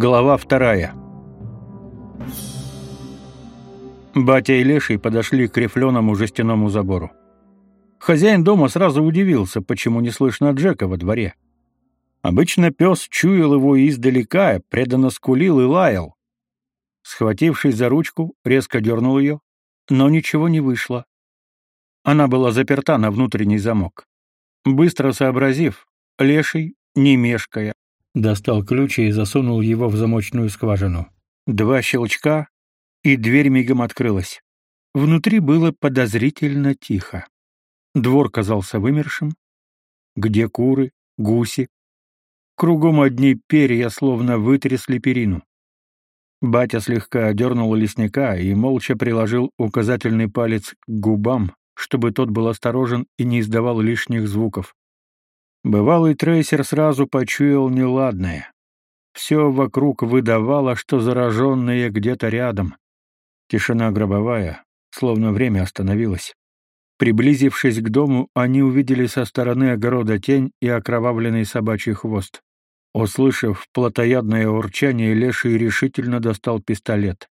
Глава вторая. Батя и Леший подошли к рифленому жестяному забору. Хозяин дома сразу удивился, почему не слышно Джека во дворе. Обычно пес чуял его издалека, преданно скулил и лаял. Схватившись за ручку, резко дернул ее, но ничего не вышло. Она была заперта на внутренний замок. Быстро сообразив, Леший, не мешкая, достал ключ и засунул его в замочную скважину. Два щелчка, и дверь мигом открылась. Внутри было подозрительно тихо. Двор казался вымершим. Где куры, гуси? Кругом одни перья, словно вытрясли перину. Батя слегка одернул лесника и молча приложил указательный палец к губам, чтобы тот был осторожен и не издавал лишних звуков. Бывалый трейсер сразу почуял неладное. Все вокруг выдавало, что зараженные где-то рядом. Тишина гробовая, словно время остановилось. Приблизившись к дому, они увидели со стороны огорода тень и окровавленный собачий хвост. Услышав плотоядное урчание, Леший решительно достал пистолет.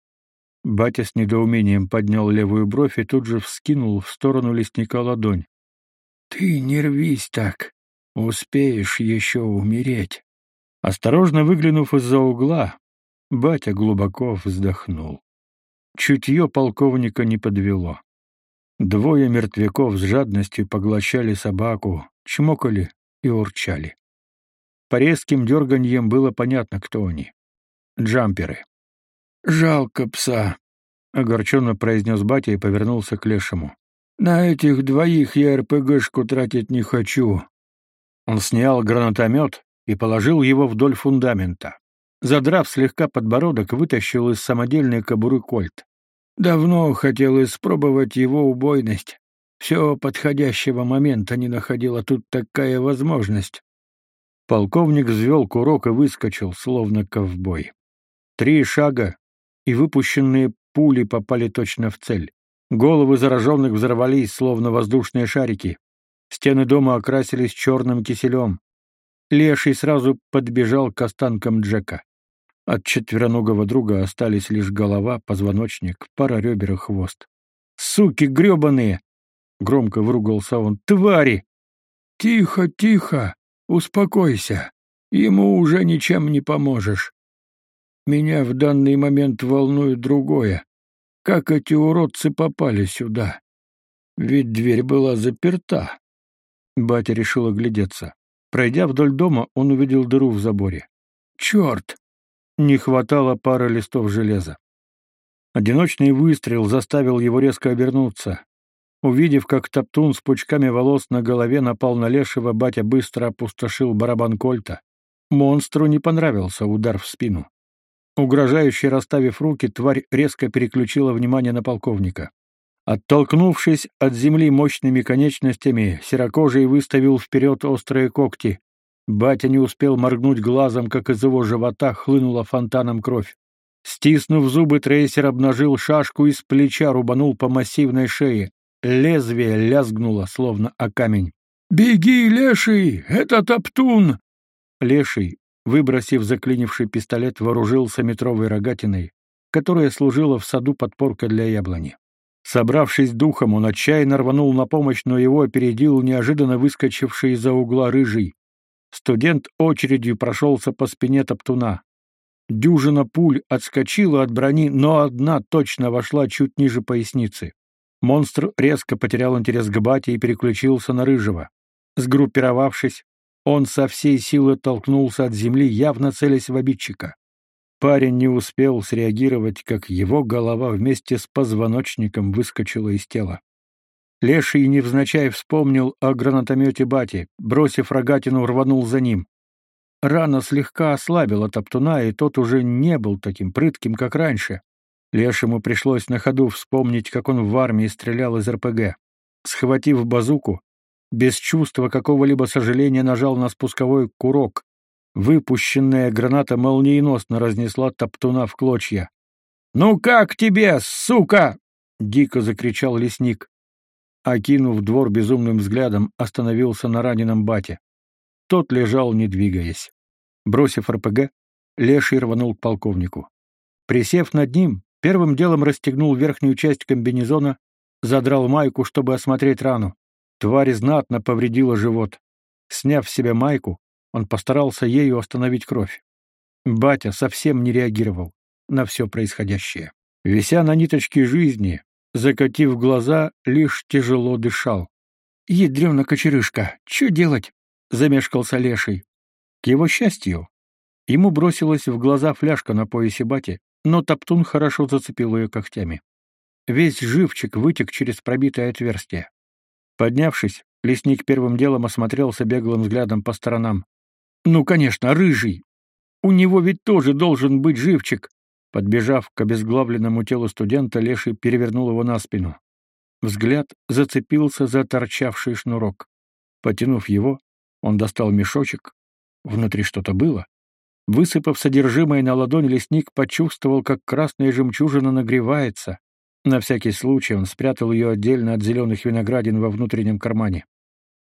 Батя с недоумением поднял левую бровь и тут же вскинул в сторону лесника ладонь. «Ты не рвись так!» Успеешь еще умереть. Осторожно выглянув из-за угла, батя глубоко вздохнул. Чутье полковника не подвело. Двое мертвяков с жадностью поглощали собаку, чмокали и урчали. По резким дерганьям было понятно, кто они. Джамперы. «Жалко пса», — огорченно произнес батя и повернулся к лешему. «На этих двоих я РПГшку тратить не хочу. Он снял гранатомет и положил его вдоль фундамента. Задрав слегка подбородок, вытащил из самодельной кобуры кольт. Давно хотел испробовать его убойность. Все подходящего момента не находила тут такая возможность. Полковник взвел курок и выскочил, словно ковбой. Три шага, и выпущенные пули попали точно в цель. Головы зараженных взорвались, словно воздушные шарики. Стены дома окрасились черным киселем. Леший сразу подбежал к останкам Джека. От четвероногого друга остались лишь голова, позвоночник, пара ребер и хвост. «Суки гребаные!» — громко выругался он. «Твари!» «Тихо, тихо! Успокойся! Ему уже ничем не поможешь. Меня в данный момент волнует другое. Как эти уродцы попали сюда? Ведь дверь была заперта. Батя решил оглядеться. Пройдя вдоль дома, он увидел дыру в заборе. «Черт!» Не хватало пары листов железа. Одиночный выстрел заставил его резко обернуться. Увидев, как Топтун с пучками волос на голове напал на Лешего, батя быстро опустошил барабан кольта. Монстру не понравился удар в спину. Угрожающе расставив руки, тварь резко переключила внимание на полковника. Оттолкнувшись от земли мощными конечностями, серокожий выставил вперед острые когти. Батя не успел моргнуть глазом, как из его живота хлынула фонтаном кровь. Стиснув зубы, трейсер обнажил шашку и с плеча рубанул по массивной шее. Лезвие лязгнуло, словно о камень. «Беги, леший! Это топтун!» Леший, выбросив заклинивший пистолет, вооружился метровой рогатиной, которая служила в саду подпоркой для яблони. Собравшись духом, он отчаянно рванул на помощь, но его опередил неожиданно выскочивший из-за угла рыжий. Студент очередью прошелся по спине топтуна. Дюжина пуль отскочила от брони, но одна точно вошла чуть ниже поясницы. Монстр резко потерял интерес к бате и переключился на рыжего. Сгруппировавшись, он со всей силы толкнулся от земли, явно целясь в обидчика. Парень не успел среагировать, как его голова вместе с позвоночником выскочила из тела. Леший невзначай вспомнил о гранатомете бати, бросив рогатину, рванул за ним. Рана слегка ослабила топтуна, и тот уже не был таким прытким, как раньше. Лешему пришлось на ходу вспомнить, как он в армии стрелял из РПГ. Схватив базуку, без чувства какого-либо сожаления нажал на спусковой курок, Выпущенная граната молниеносно разнесла топтуна в клочья. «Ну как тебе, сука?» — дико закричал лесник. Окинув двор безумным взглядом, остановился на раненом бате. Тот лежал, не двигаясь. Бросив РПГ, Леший рванул к полковнику. Присев над ним, первым делом расстегнул верхнюю часть комбинезона, задрал майку, чтобы осмотреть рану. Тварь знатно повредила живот. Сняв с себя майку, он постарался ею остановить кровь. Батя совсем не реагировал на все происходящее. Вися на ниточке жизни, закатив глаза, лишь тяжело дышал. «Ядрёна кочерышка, что делать?» — замешкался Леший. К его счастью, ему бросилась в глаза фляжка на поясе бати, но Топтун хорошо зацепил ее когтями. Весь живчик вытек через пробитое отверстие. Поднявшись, лесник первым делом осмотрелся беглым взглядом по сторонам. «Ну, конечно, рыжий! У него ведь тоже должен быть живчик!» Подбежав к обезглавленному телу студента, Леший перевернул его на спину. Взгляд зацепился за торчавший шнурок. Потянув его, он достал мешочек. Внутри что-то было. Высыпав содержимое на ладонь, лесник почувствовал, как красная жемчужина нагревается. На всякий случай он спрятал ее отдельно от зеленых виноградин во внутреннем кармане.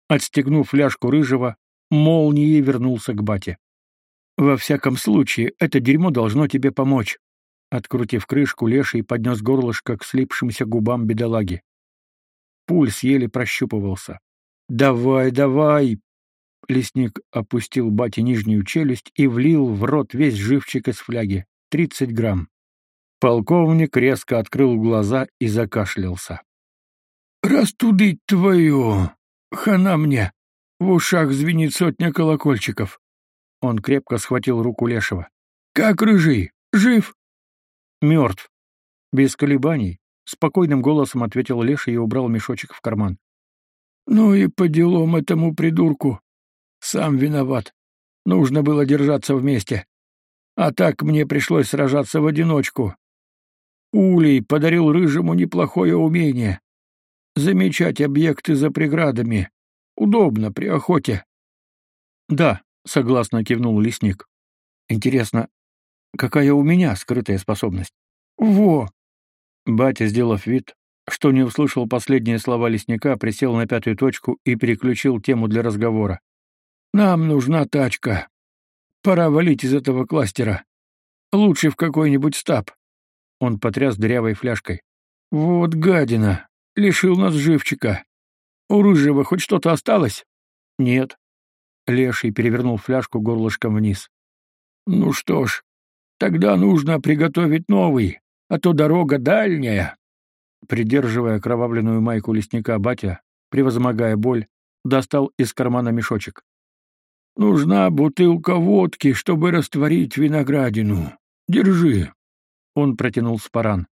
Отстегнув фляжку рыжего, молнией вернулся к бате. «Во всяком случае, это дерьмо должно тебе помочь». Открутив крышку, леший поднес горлышко к слипшимся губам бедолаги. Пульс еле прощупывался. «Давай, давай!» Лесник опустил бате нижнюю челюсть и влил в рот весь живчик из фляги. Тридцать грамм. Полковник резко открыл глаза и закашлялся. «Растудить твою! Хана мне! В ушах звенит сотня колокольчиков!» Он крепко схватил руку Лешего. «Как рыжий? Жив?» «Мертв». Без колебаний, спокойным голосом ответил Леша и убрал мешочек в карман. «Ну и по делам этому придурку. Сам виноват. Нужно было держаться вместе. А так мне пришлось сражаться в одиночку. Улей подарил Рыжему неплохое умение. Замечать объекты за преградами. Удобно при охоте. Да, согласно кивнул лесник. Интересно, какая у меня скрытая способность? Во! Батя, сделав вид, что не услышал последние слова лесника, присел на пятую точку и переключил тему для разговора. Нам нужна тачка. Пора валить из этого кластера. Лучше в какой-нибудь стаб. Он потряс дырявой фляжкой. Вот гадина, лишил нас живчика. У рыжего хоть что-то осталось? Нет. Леший перевернул фляжку горлышком вниз. Ну что ж, тогда нужно приготовить новый, а то дорога дальняя. Придерживая кровавленную майку лесника батя, превозмогая боль, достал из кармана мешочек. Нужна бутылка водки, чтобы растворить виноградину. Держи. Он протянул спаран.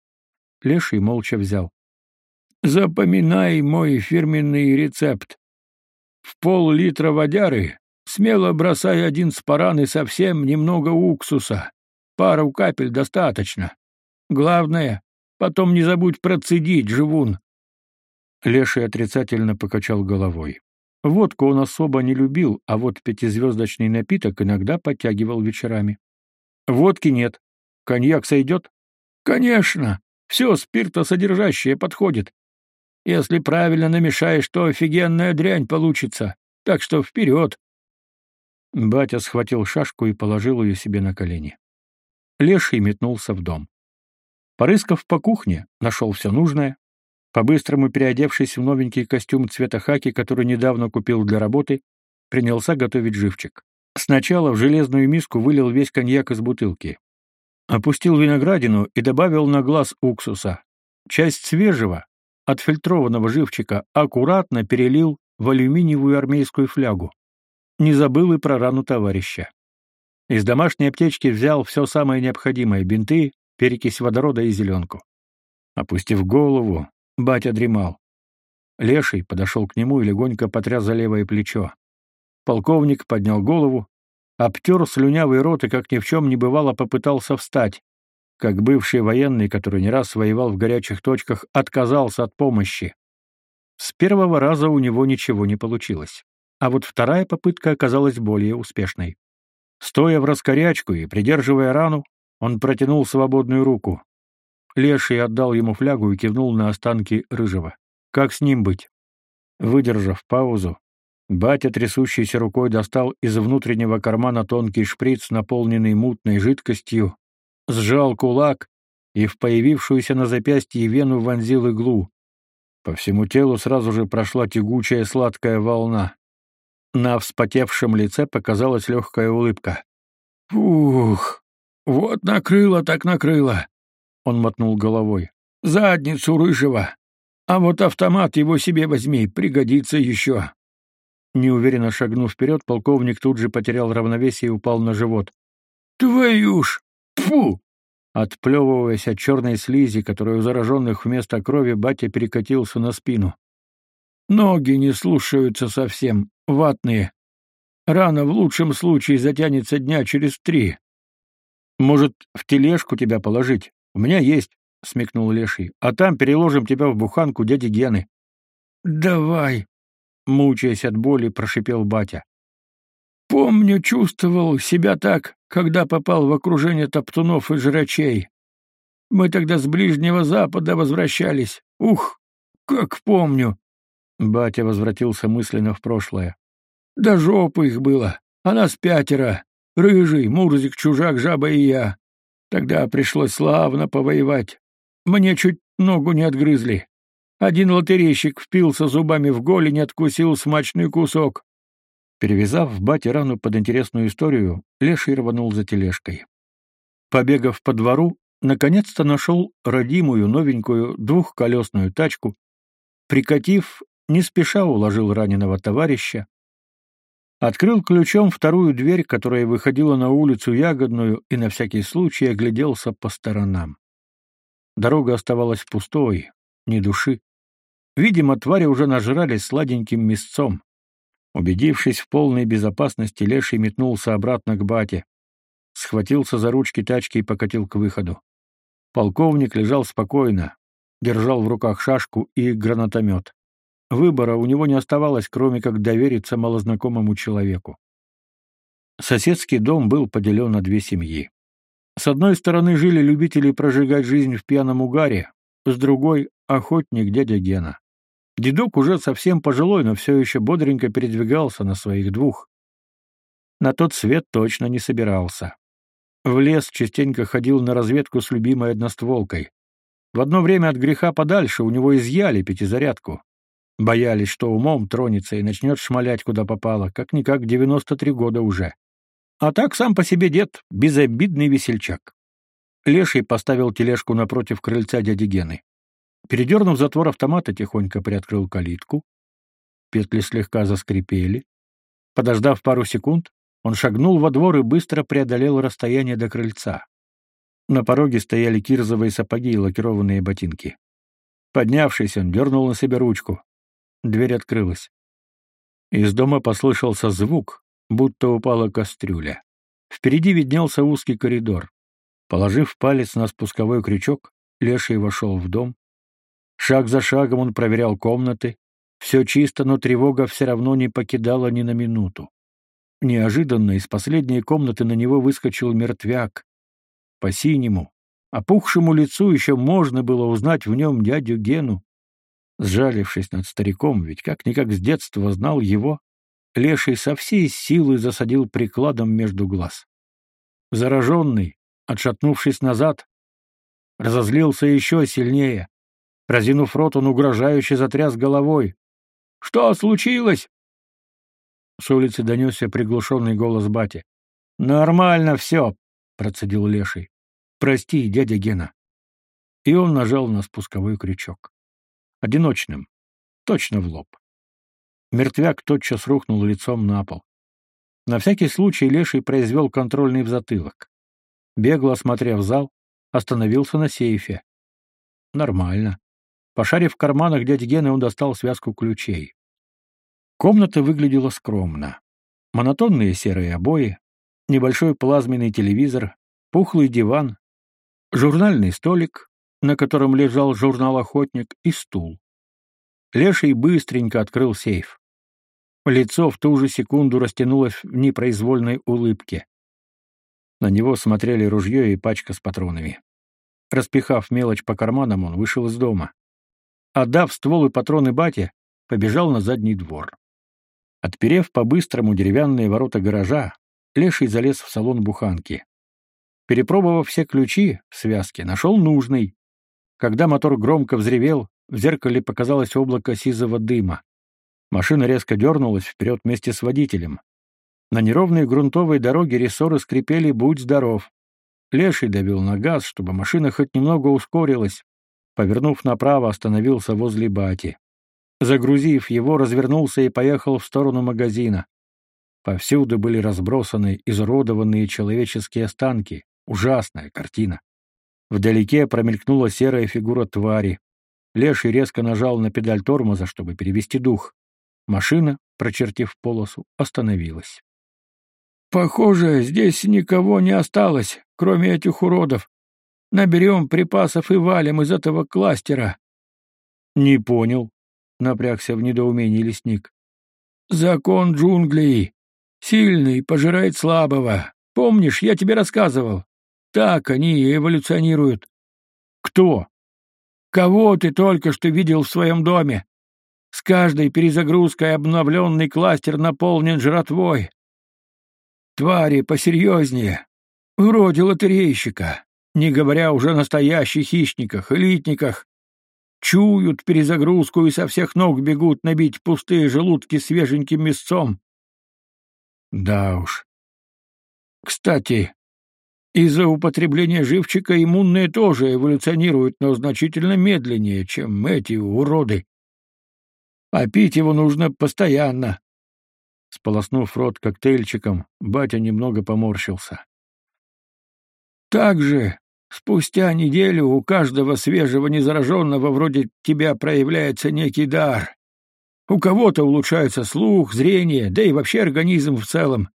Леший молча взял. Запоминай мой фирменный рецепт. В пол-литра водяры смело бросай один спаран и совсем немного уксуса. Пару капель достаточно. Главное, потом не забудь процедить, живун. Леший отрицательно покачал головой. Водку он особо не любил, а вот пятизвездочный напиток иногда подтягивал вечерами. Водки нет. Коньяк сойдет? Конечно. Все спиртосодержащее подходит. Если правильно намешаешь, то офигенная дрянь получится. Так что вперед. Батя схватил шашку и положил ее себе на колени. Леший метнулся в дом. Порыскав по кухне, нашел все нужное, по-быстрому переодевшись в новенький костюм цвета хаки, который недавно купил для работы, принялся готовить живчик. Сначала в железную миску вылил весь коньяк из бутылки. Опустил виноградину и добавил на глаз уксуса. Часть свежего, отфильтрованного живчика аккуратно перелил в алюминиевую армейскую флягу. Не забыл и про рану товарища. Из домашней аптечки взял все самое необходимое — бинты, перекись водорода и зеленку. Опустив голову, Батя дремал. Леший подошел к нему и легонько потряс за левое плечо. Полковник поднял голову, обтер слюнявый рот и, как ни в чем не бывало, попытался встать. Как бывший военный, который не раз воевал в горячих точках, отказался от помощи. С первого раза у него ничего не получилось. А вот вторая попытка оказалась более успешной. Стоя в раскорячку и придерживая рану, он протянул свободную руку. Леший отдал ему флягу и кивнул на останки рыжего. Как с ним быть? Выдержав паузу, Батя, трясущейся рукой, достал из внутреннего кармана тонкий шприц, наполненный мутной жидкостью, сжал кулак и в появившуюся на запястье вену вонзил иглу. По всему телу сразу же прошла тягучая сладкая волна. На вспотевшем лице показалась легкая улыбка. «Ух, вот накрыло так накрыло!» Он мотнул головой. «Задницу рыжего! А вот автомат его себе возьми, пригодится еще!» Неуверенно шагнув вперед, полковник тут же потерял равновесие и упал на живот. «Твою ж! Фу!» Отплевываясь от черной слизи, которая у зараженных вместо крови, батя перекатился на спину. «Ноги не слушаются совсем, ватные. Рана в лучшем случае затянется дня через три. Может, в тележку тебя положить? У меня есть», — смекнул Леший. «А там переложим тебя в буханку дяди Гены». «Давай», — мучаясь от боли, прошипел батя. Помню, чувствовал себя так, когда попал в окружение топтунов и жрачей. Мы тогда с Ближнего Запада возвращались. Ух, как помню. Батя возвратился мысленно в прошлое. Да жопы их было, а нас пятеро. Рыжий, Мурзик, Чужак, Жаба и я. Тогда пришлось славно повоевать. Мне чуть ногу не отгрызли. Один лотерейщик впился зубами в голень и откусил смачный кусок. Перевязав бате рану под интересную историю, Леший рванул за тележкой. Побегав по двору, наконец-то нашел родимую новенькую двухколесную тачку, прикатив, не спеша уложил раненого товарища, открыл ключом вторую дверь, которая выходила на улицу Ягодную, и на всякий случай огляделся по сторонам. Дорога оставалась пустой, ни души. Видимо, твари уже нажрались сладеньким мясцом. Убедившись в полной безопасности, Леший метнулся обратно к бате. Схватился за ручки тачки и покатил к выходу. Полковник лежал спокойно, держал в руках шашку и гранатомет. Выбора у него не оставалось, кроме как довериться малознакомому человеку. Соседский дом был поделен на две семьи. С одной стороны жили любители прожигать жизнь в пьяном угаре, с другой — охотник дядя Гена. Дедок уже совсем пожилой, но все еще бодренько передвигался на своих двух. На тот свет точно не собирался. В лес частенько ходил на разведку с любимой одностволкой. В одно время от греха подальше у него изъяли пятизарядку. Боялись, что умом тронется и начнет шмалять куда попало, как-никак 93 года уже. А так сам по себе дед, безобидный весельчак. Леший поставил тележку напротив крыльца дяди Гены. Передернув затвор автомата, тихонько приоткрыл калитку. Петли слегка заскрипели. Подождав пару секунд, он шагнул во двор и быстро преодолел расстояние до крыльца. На пороге стояли кирзовые сапоги и лакированные ботинки. Поднявшись, он дернул на себе ручку. Дверь открылась. Из дома послышался звук, будто упала кастрюля. Впереди виднелся узкий коридор. Положив палец на спусковой крючок, Леший вошел в дом, Шаг за шагом он проверял комнаты. Все чисто, но тревога все равно не покидала ни на минуту. Неожиданно из последней комнаты на него выскочил мертвяк. По синему, опухшему лицу еще можно было узнать в нем дядю Гену. Сжалившись над стариком, ведь как-никак с детства знал его, Леший со всей силы засадил прикладом между глаз. Зараженный, отшатнувшись назад, разозлился еще сильнее. Разинув рот, он угрожающе затряс головой. «Что случилось?» С улицы донесся приглушенный голос бати. «Нормально все», — процедил Леший. «Прости, дядя Гена». И он нажал на спусковой крючок. Одиночным. Точно в лоб. Мертвяк тотчас рухнул лицом на пол. На всякий случай Леший произвел контрольный взатылок. Бегло осмотрев зал, остановился на сейфе. Нормально. Пошарив в карманах дяди Гены, он достал связку ключей. Комната выглядела скромно. Монотонные серые обои, небольшой плазменный телевизор, пухлый диван, журнальный столик, на котором лежал журнал «Охотник» и стул. Леший быстренько открыл сейф. Лицо в ту же секунду растянулось в непроизвольной улыбке. На него смотрели ружье и пачка с патронами. Распихав мелочь по карманам, он вышел из дома. Отдав ствол и патроны бате, побежал на задний двор. Отперев по-быстрому деревянные ворота гаража, Леший залез в салон буханки. Перепробовав все ключи в связке, нашел нужный. Когда мотор громко взревел, в зеркале показалось облако сизого дыма. Машина резко дернулась вперед вместе с водителем. На неровной грунтовой дороге рессоры скрипели «Будь здоров». Леший давил на газ, чтобы машина хоть немного ускорилась. Повернув направо, остановился возле бати. Загрузив его, развернулся и поехал в сторону магазина. Повсюду были разбросаны изуродованные человеческие останки. Ужасная картина. Вдалеке промелькнула серая фигура твари. Леший резко нажал на педаль тормоза, чтобы перевести дух. Машина, прочертив полосу, остановилась. «Похоже, здесь никого не осталось, кроме этих уродов. Наберем припасов и валим из этого кластера». «Не понял», — напрягся в недоумении лесник. «Закон джунглей. Сильный пожирает слабого. Помнишь, я тебе рассказывал? Так они эволюционируют». «Кто?» «Кого ты только что видел в своем доме? С каждой перезагрузкой обновленный кластер наполнен жратвой. Твари посерьезнее, вроде лотерейщика, не говоря уже о настоящих хищниках, элитниках. Чуют перезагрузку и со всех ног бегут набить пустые желудки свеженьким мясцом. Да уж. Кстати, из-за употребления живчика иммунные тоже эволюционируют, но значительно медленнее, чем эти уроды. А пить его нужно постоянно. Сполоснув рот коктейльчиком, батя немного поморщился. Также спустя неделю у каждого свежего незараженного вроде тебя проявляется некий дар. У кого-то улучшается слух, зрение, да и вообще организм в целом.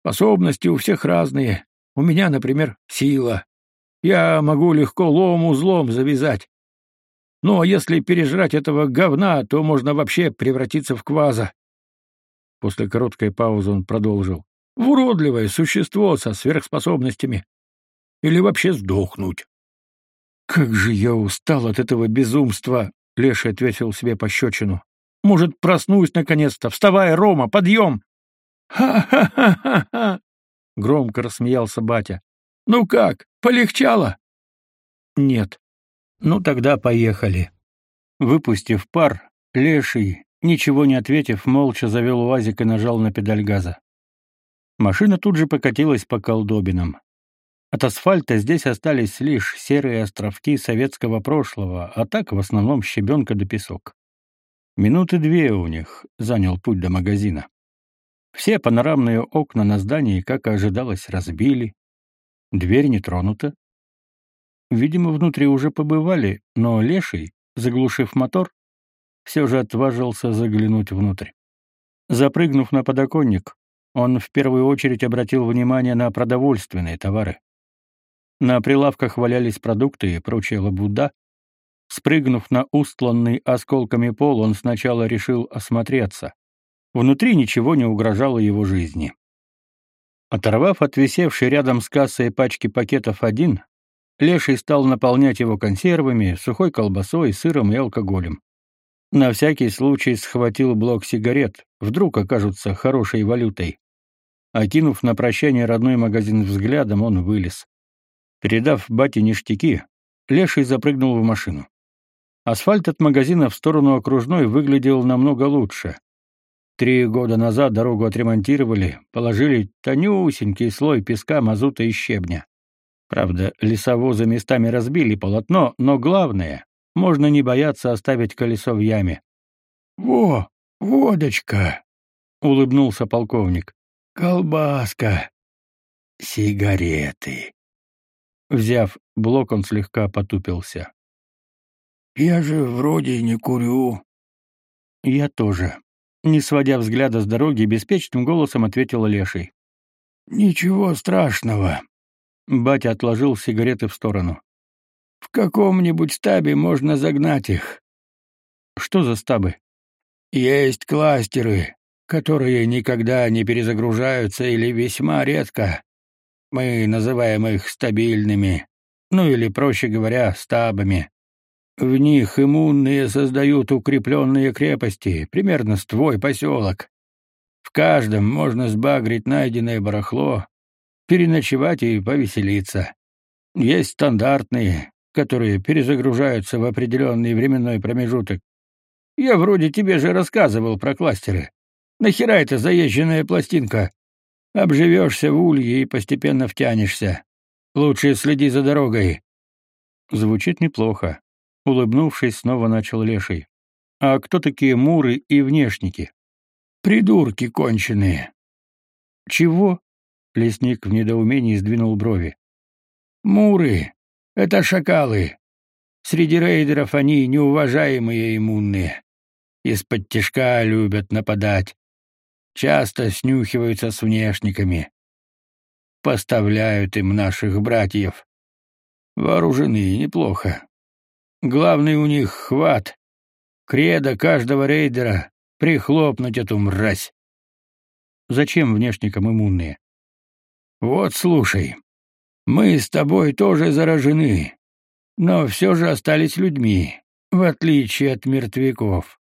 Способности у всех разные. У меня, например, сила. Я могу легко лом узлом завязать. Ну, а если пережрать этого говна, то можно вообще превратиться в кваза. После короткой паузы он продолжил. В уродливое существо со сверхспособностями. Или вообще сдохнуть. Как же я устал от этого безумства, Леша ответил себе пощечину. Может, проснусь наконец-то. Вставай, Рома, подъем! Ха-ха-ха-ха! Громко рассмеялся батя. Ну как, полегчало? Нет. Ну тогда поехали. Выпустив пар, Леший Ничего не ответив, молча завел УАЗик и нажал на педаль газа. Машина тут же покатилась по колдобинам. От асфальта здесь остались лишь серые островки советского прошлого, а так в основном щебенка да песок. Минуты две у них занял путь до магазина. Все панорамные окна на здании, как и ожидалось, разбили. Дверь не тронута. Видимо, внутри уже побывали, но Леший, заглушив мотор, все же отважился заглянуть внутрь. Запрыгнув на подоконник, он в первую очередь обратил внимание на продовольственные товары. На прилавках валялись продукты и прочая лабуда. Спрыгнув на устланный осколками пол, он сначала решил осмотреться. Внутри ничего не угрожало его жизни. Оторвав от висевшей рядом с кассой пачки пакетов один, Леший стал наполнять его консервами, сухой колбасой, сыром и алкоголем. На всякий случай схватил блок сигарет, вдруг окажутся хорошей валютой. Окинув на прощание родной магазин взглядом, он вылез. Передав бате ништяки, Леший запрыгнул в машину. Асфальт от магазина в сторону окружной выглядел намного лучше. Три года назад дорогу отремонтировали, положили тонюсенький слой песка, мазута и щебня. Правда, лесовозы местами разбили полотно, но главное, можно не бояться оставить колесо в яме. «Во, водочка!» — улыбнулся полковник. «Колбаска! Сигареты!» Взяв блок, он слегка потупился. «Я же вроде не курю». «Я тоже». Не сводя взгляда с дороги, беспечным голосом ответил Леший. «Ничего страшного». Батя отложил сигареты в сторону. В каком-нибудь стабе можно загнать их. Что за стабы? Есть кластеры, которые никогда не перезагружаются или весьма редко. Мы называем их стабильными, ну или, проще говоря, стабами. В них иммунные создают укрепленные крепости, примерно с твой поселок. В каждом можно сбагрить найденное барахло, переночевать и повеселиться. Есть стандартные, которые перезагружаются в определенный временной промежуток. Я вроде тебе же рассказывал про кластеры. Нахера эта заезженная пластинка? Обживешься в улье и постепенно втянешься. Лучше следи за дорогой. Звучит неплохо. Улыбнувшись, снова начал Леший. А кто такие муры и внешники? Придурки конченые. Чего? Лесник в недоумении сдвинул брови. Муры — это шакалы. Среди рейдеров они неуважаемые иммунные. Из-под тяжка любят нападать. Часто снюхиваются с внешниками. Поставляют им наших братьев. Вооружены неплохо. Главный у них хват. Кредо каждого рейдера — прихлопнуть эту мразь. Зачем внешникам иммунные? Вот слушай, мы с тобой тоже заражены, но все же остались людьми, в отличие от мертвяков.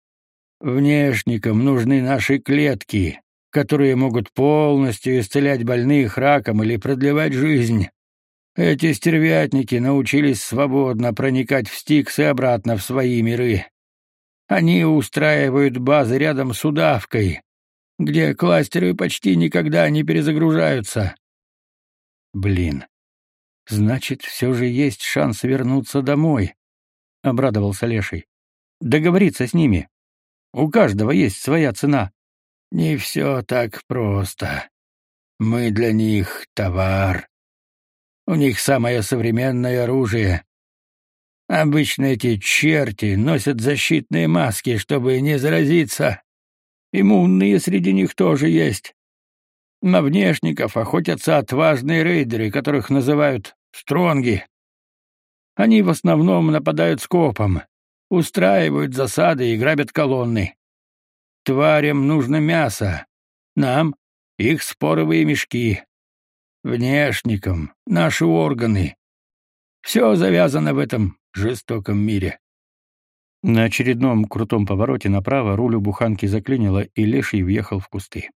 Внешникам нужны наши клетки, которые могут полностью исцелять больных раком или продлевать жизнь. Эти стервятники научились свободно проникать в Стикс и обратно в свои миры. Они устраивают базы рядом с удавкой, где кластеры почти никогда не перезагружаются. Блин, Значит, все же есть шанс вернуться домой, обрадовался Леший. Договориться с ними. У каждого есть своя цена. Не все так просто. Мы для них товар. У них самое современное оружие. Обычно эти черти носят защитные маски, чтобы не заразиться. Иммунные среди них тоже есть. На внешников охотятся отважные рейдеры, которых называют стронги. Они в основном нападают скопом, устраивают засады и грабят колонны. Тварям нужно мясо, нам — их споровые мешки. Внешникам — наши органы. Все завязано в этом жестоком мире. На очередном крутом повороте направо руль у буханки заклинило, и леший въехал в кусты.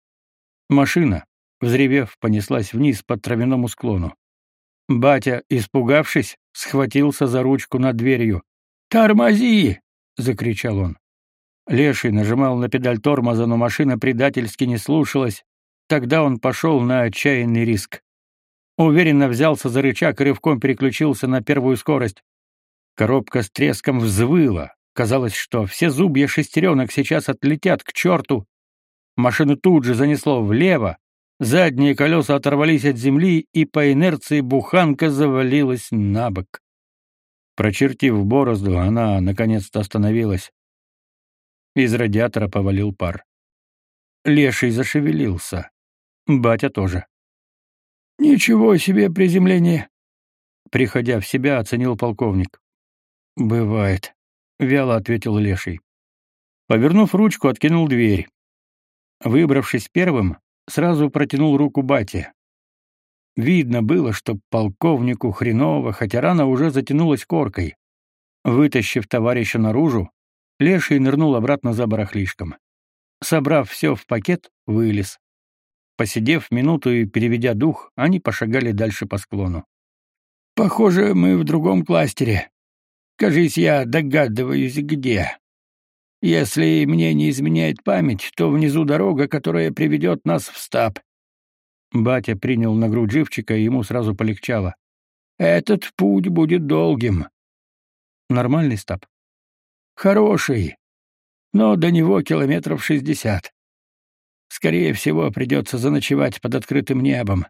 Машина, взревев, понеслась вниз по травяному склону. Батя, испугавшись, схватился за ручку над дверью. «Тормози!» — закричал он. Леший нажимал на педаль тормоза, но машина предательски не слушалась. Тогда он пошел на отчаянный риск. Уверенно взялся за рычаг и рывком переключился на первую скорость. Коробка с треском взвыла. Казалось, что все зубья шестеренок сейчас отлетят к черту. Машину тут же занесло влево, Задние колеса оторвались от земли, и по инерции буханка завалилась на бок. Прочертив борозду, она наконец-то остановилась. Из радиатора повалил пар. Леший зашевелился. Батя тоже. «Ничего себе приземление!» Приходя в себя, оценил полковник. «Бывает», — вяло ответил Леший. Повернув ручку, откинул дверь. Выбравшись первым, сразу протянул руку бате. Видно было, что полковнику хреново, хотя рана уже затянулась коркой. Вытащив товарища наружу, Леший нырнул обратно за барахлишком. Собрав все в пакет, вылез. Посидев минуту и переведя дух, они пошагали дальше по склону. «Похоже, мы в другом кластере. Кажись, я догадываюсь, где». Если мне не изменяет память, то внизу дорога, которая приведет нас в стаб. Батя принял на грудь живчика, и ему сразу полегчало. Этот путь будет долгим. Нормальный стаб? Хороший, но до него километров шестьдесят. Скорее всего, придется заночевать под открытым небом.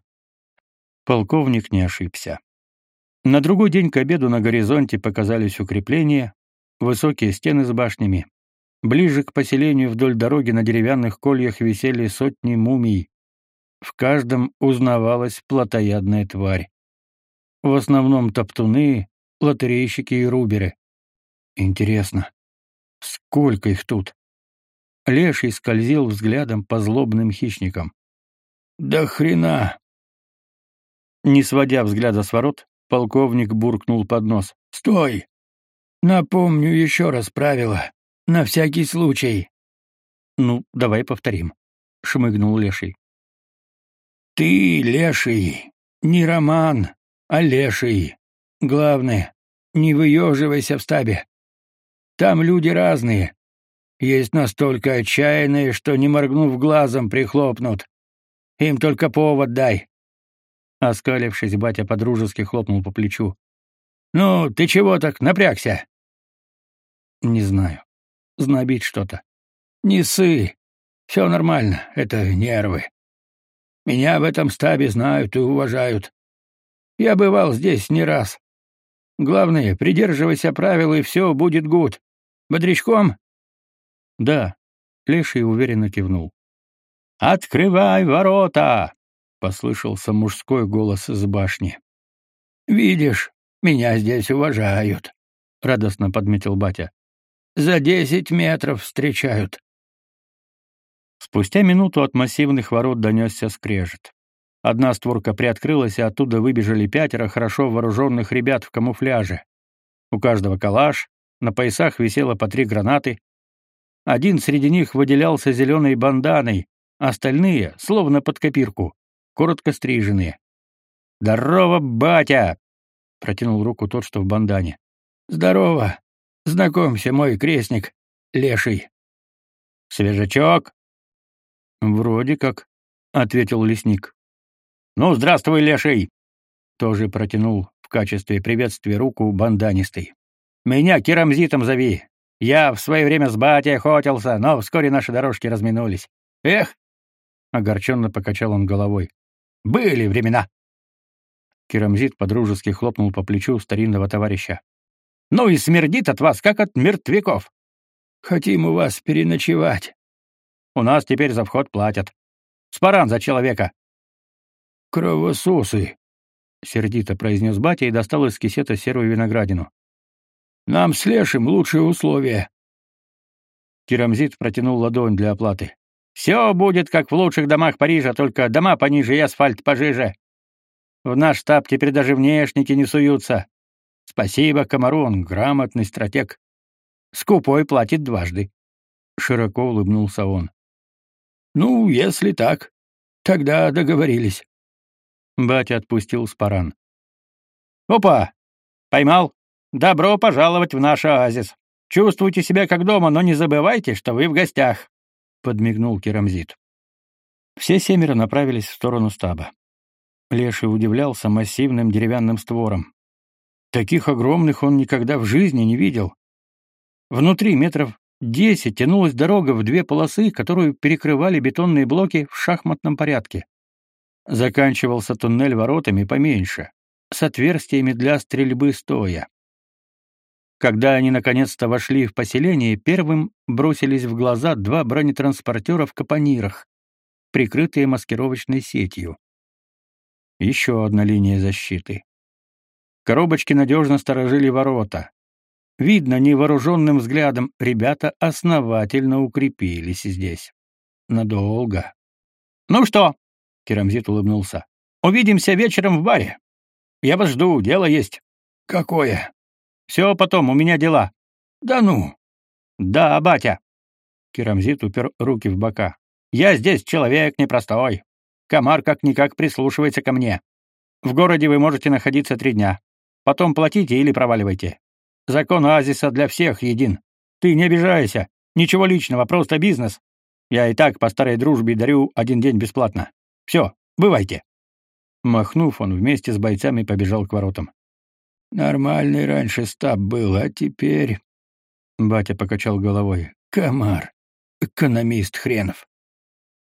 Полковник не ошибся. На другой день к обеду на горизонте показались укрепления, высокие стены с башнями. Ближе к поселению вдоль дороги на деревянных кольях висели сотни мумий. В каждом узнавалась плотоядная тварь. В основном топтуны, лотерейщики и руберы. Интересно, сколько их тут? Леший скользил взглядом по злобным хищникам. Да хрена! Не сводя взгляда с ворот, полковник буркнул под нос. Стой! Напомню еще раз правила. На всякий случай. Ну, давай повторим. шмыгнул Леший. Ты, Леший, не Роман, а Леший. Главное, не выеживайся в стабе. Там люди разные. Есть настолько отчаянные, что, не моргнув глазом, прихлопнут. Им только повод дай. Оскалившись, батя подружески хлопнул по плечу. «Ну, ты чего так напрягся?» «Не знаю. Знобить что-то». «Не ссы. Все нормально. Это нервы. Меня в этом стабе знают и уважают. Я бывал здесь не раз. Главное, придерживайся правил, и все будет гуд. Бодрячком?» «Да», — Леший уверенно кивнул. «Открывай ворота!» — послышался мужской голос из башни. «Видишь, меня здесь уважают», — радостно подметил батя. «За десять метров встречают». Спустя минуту от массивных ворот донесся скрежет. Одна створка приоткрылась, и оттуда выбежали пятеро хорошо вооруженных ребят в камуфляже. У каждого калаш, на поясах висело по три гранаты. Один среди них выделялся зеленой банданой, остальные, словно под копирку, коротко стриженные. «Здорово, батя!» — протянул руку тот, что в бандане. «Здорово! Знакомься, мой крестник, леший». «Свежачок?» «Вроде как», — ответил лесник. «Ну, здравствуй, леший!» Тоже протянул в качестве приветствия руку банданистый. «Меня керамзитом зови. Я в свое время с батей охотился, но вскоре наши дорожки разминулись. Эх!» Огорченно покачал он головой. «Были времена!» Керамзит подружески хлопнул по плечу старинного товарища. «Ну и смердит от вас, как от мертвяков. Хотим у вас переночевать. У нас теперь за вход платят. Спаран за человека». «Кровососы!» — сердито произнес батя и достал из кисета серую виноградину. «Нам с Лешим лучшие условия». Керамзит протянул ладонь для оплаты. «Все будет, как в лучших домах Парижа, только дома пониже и асфальт пожиже. В наш штаб теперь даже внешники не суются. Спасибо Комару, он грамотный стратег. Скупой платит дважды. Широко улыбнулся он. Ну, если так, тогда договорились. Батя отпустил спаран. Опа! Поймал. Добро пожаловать в наш оазис. Чувствуйте себя как дома, но не забывайте, что вы в гостях, подмигнул Керамзит. Все семеро направились в сторону стаба. Леший удивлялся массивным деревянным створом. Таких огромных он никогда в жизни не видел. Внутри метров десять тянулась дорога в две полосы, которую перекрывали бетонные блоки в шахматном порядке. Заканчивался туннель воротами поменьше, с отверстиями для стрельбы стоя. Когда они наконец-то вошли в поселение, первым бросились в глаза два бронетранспортера в капонирах, прикрытые маскировочной сетью. Еще одна линия защиты. Коробочки надежно сторожили ворота. Видно невооруженным взглядом, ребята основательно укрепились здесь. Надолго. «Ну что?» — Керамзит улыбнулся. «Увидимся вечером в баре. Я вас жду, дело есть». «Какое?» «Все потом, у меня дела». «Да ну?» «Да, батя». Керамзит упер руки в бока. «Я здесь человек непростой. Комар как-никак прислушивается ко мне. В городе вы можете находиться три дня. Потом платите или проваливайте. Закон оазиса для всех един. Ты не обижайся. Ничего личного, просто бизнес. Я и так по старой дружбе дарю один день бесплатно. Все, бывайте». Махнув, он вместе с бойцами побежал к воротам. «Нормальный раньше стаб был, а теперь...» Батя покачал головой. «Комар. Экономист хренов.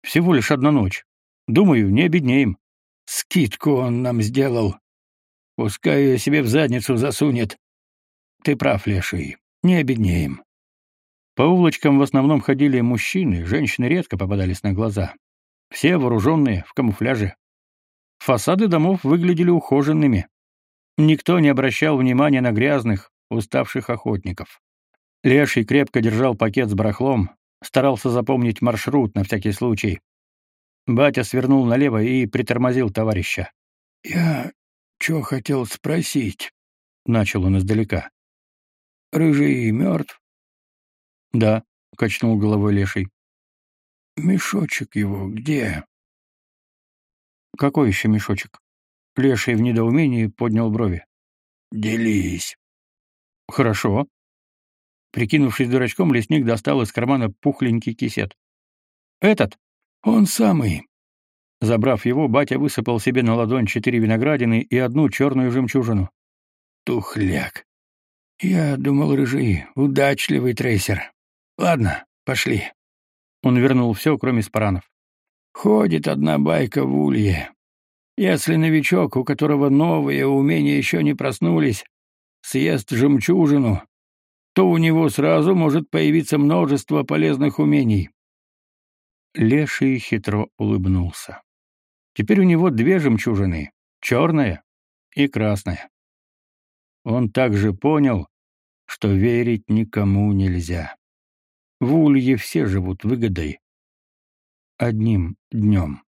Всего лишь одна ночь. Думаю, не обеднеем. Скидку он нам сделал. Пускай ее себе в задницу засунет. Ты прав, Леший, не обеднеем. По улочкам в основном ходили мужчины, женщины редко попадались на глаза. Все вооруженные, в камуфляже. Фасады домов выглядели ухоженными. Никто не обращал внимания на грязных, уставших охотников. Леший крепко держал пакет с барахлом, старался запомнить маршрут на всякий случай. Батя свернул налево и притормозил товарища. «Я что хотел спросить?» — начал он издалека. «Рыжий мертв?» «Да», — качнул головой леший. Мешочек его где? Какой еще мешочек? Леший в недоумении поднял брови. Делись. Хорошо. Прикинувшись дурачком, лесник достал из кармана пухленький кисет. Этот? Он самый. Забрав его, батя высыпал себе на ладонь четыре виноградины и одну черную жемчужину. Тухляк. Я думал, рыжий, удачливый трейсер. Ладно, пошли. Он вернул все, кроме спаранов. Ходит одна байка в улье. Если новичок, у которого новые умения еще не проснулись, съест жемчужину, то у него сразу может появиться множество полезных умений. Леший хитро улыбнулся. Теперь у него две жемчужины — черная и красная. Он также понял, что верить никому нельзя. В Улье все живут выгодой. Одним днем.